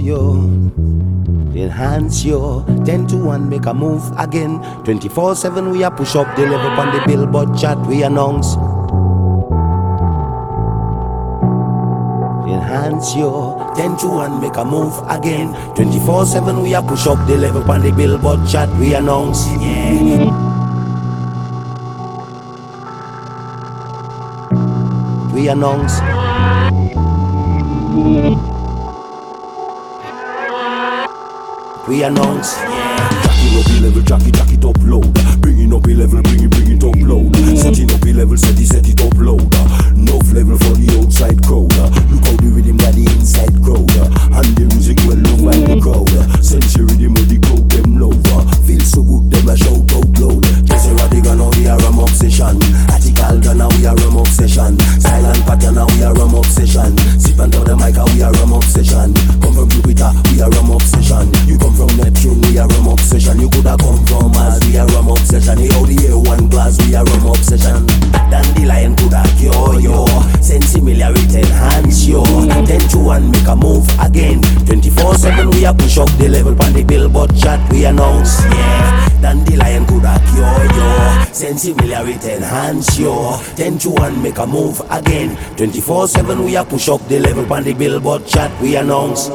Yo. Enhance your 10 to 1, make a move again. 24 7, we are push up deliver on the billboard chart. We announce. Enhance your 10 to 1, make a move again. 24 7, we are push up deliver on the billboard chart. We announce. Yeah. We announce. We announce. Jacking up the level, jack it, jack it obsession. Silent pattern we are rum obsession. Sip and the mic, we are rum obsession. Come from Jupiter, we are rum obsession. You come from Neptune, we are rum obsession. You coulda come from Mars, we are rum obsession. Hey, how the air one glass, we are rum obsession. Dandelion coulda cure yo. Send similarity enhance yo. Ten to one, make a move again. 24/7, we are push up the level on the billboard chat, we announce. Yeah, cure similarity enhance yo. Ten to one, make a move again. 24/7, we are push up the level on the billboard chat, we announce.